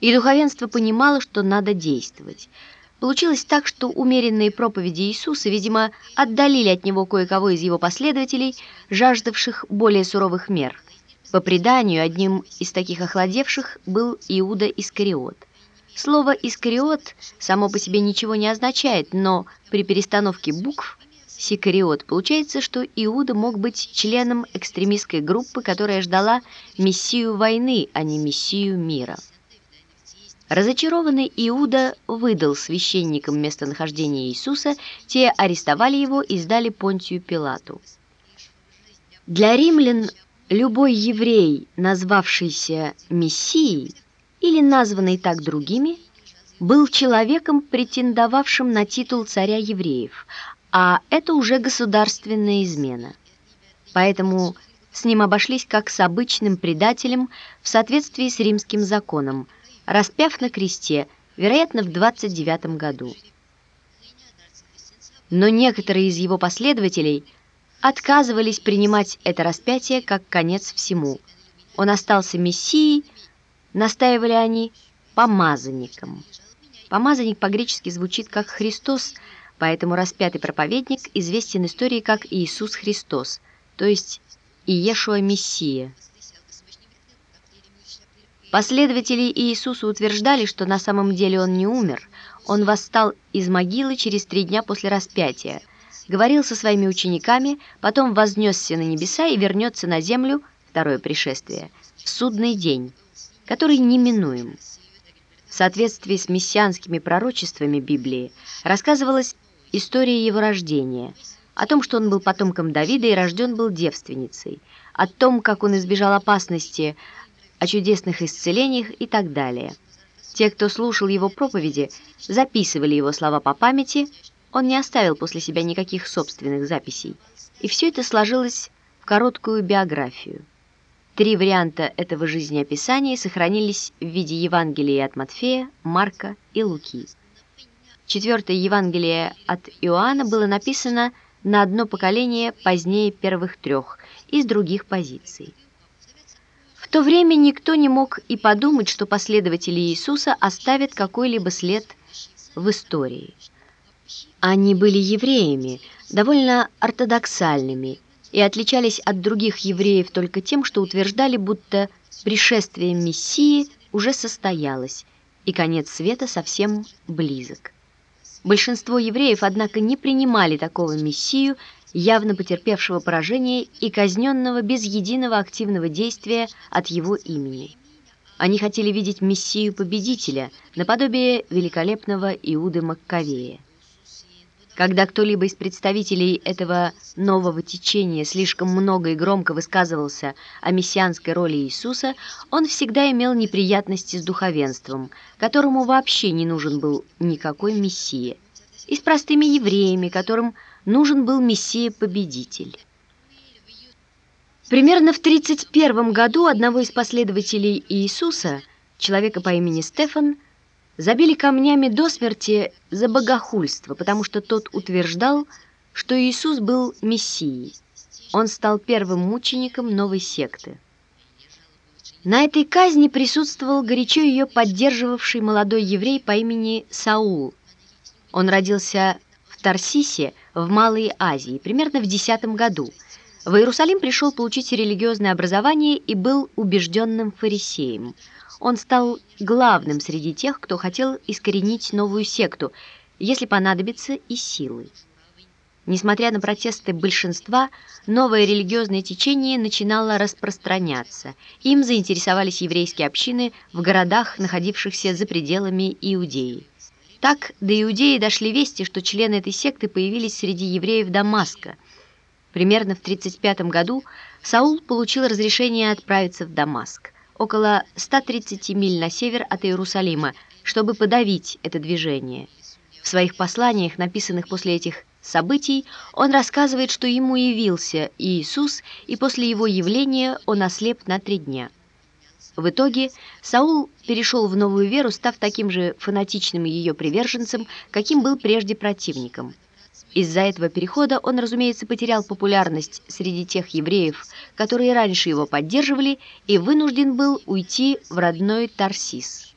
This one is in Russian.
и духовенство понимало, что надо действовать. Получилось так, что умеренные проповеди Иисуса, видимо, отдалили от него кое-кого из его последователей, жаждавших более суровых мер. По преданию, одним из таких охладевших был Иуда Искариот. Слово «искариот» само по себе ничего не означает, но при перестановке букв «сикариот» получается, что Иуда мог быть членом экстремистской группы, которая ждала мессию войны, а не мессию мира. Разочарованный Иуда выдал священникам местонахождение Иисуса, те арестовали его и сдали Понтию Пилату. Для римлян любой еврей, назвавшийся Мессией или названный так другими, был человеком, претендовавшим на титул царя евреев, а это уже государственная измена. Поэтому с ним обошлись как с обычным предателем в соответствии с римским законом – распяв на кресте, вероятно, в 29 году. Но некоторые из его последователей отказывались принимать это распятие как конец всему. Он остался мессией, настаивали они, помазанником. Помазанник по-гречески звучит как «Христос», поэтому распятый проповедник известен историей как Иисус Христос, то есть Иешуа Мессия. Последователи Иисуса утверждали, что на самом деле он не умер. Он восстал из могилы через три дня после распятия, говорил со своими учениками, потом вознесся на небеса и вернется на землю, второе пришествие, в судный день, который неминуем. В соответствии с мессианскими пророчествами Библии рассказывалась история его рождения, о том, что он был потомком Давида и рожден был девственницей, о том, как он избежал опасности о чудесных исцелениях и так далее. Те, кто слушал его проповеди, записывали его слова по памяти, он не оставил после себя никаких собственных записей. И все это сложилось в короткую биографию. Три варианта этого жизнеописания сохранились в виде Евангелия от Матфея, Марка и Луки. Четвертое Евангелие от Иоанна было написано на одно поколение позднее первых трех, из других позиций. То время никто не мог и подумать, что последователи Иисуса оставят какой-либо след в истории. Они были евреями, довольно ортодоксальными, и отличались от других евреев только тем, что утверждали, будто пришествие Мессии уже состоялось, и конец света совсем близок. Большинство евреев, однако, не принимали такого Мессию, явно потерпевшего поражение и казненного без единого активного действия от его имени. Они хотели видеть Мессию-победителя, наподобие великолепного Иуды Маккавея. Когда кто-либо из представителей этого нового течения слишком много и громко высказывался о мессианской роли Иисуса, он всегда имел неприятности с духовенством, которому вообще не нужен был никакой мессия, и с простыми евреями, которым нужен был Мессия-победитель. Примерно в 31 году одного из последователей Иисуса, человека по имени Стефан, забили камнями до смерти за богохульство, потому что тот утверждал, что Иисус был Мессией. Он стал первым мучеником новой секты. На этой казни присутствовал горячо ее поддерживавший молодой еврей по имени Саул. Он родился Тарсисе, в Малой Азии, примерно в X году. В Иерусалим пришел получить религиозное образование и был убежденным фарисеем. Он стал главным среди тех, кто хотел искоренить новую секту, если понадобится и силой. Несмотря на протесты большинства, новое религиозное течение начинало распространяться. Им заинтересовались еврейские общины в городах, находившихся за пределами Иудеи. Так до Иудеи дошли вести, что члены этой секты появились среди евреев Дамаска. Примерно в 35 году Саул получил разрешение отправиться в Дамаск, около 130 миль на север от Иерусалима, чтобы подавить это движение. В своих посланиях, написанных после этих событий, он рассказывает, что ему явился Иисус, и после его явления он ослеп на три дня. В итоге Саул перешел в новую веру, став таким же фанатичным ее приверженцем, каким был прежде противником. Из-за этого перехода он, разумеется, потерял популярность среди тех евреев, которые раньше его поддерживали, и вынужден был уйти в родной Тарсис.